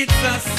It's a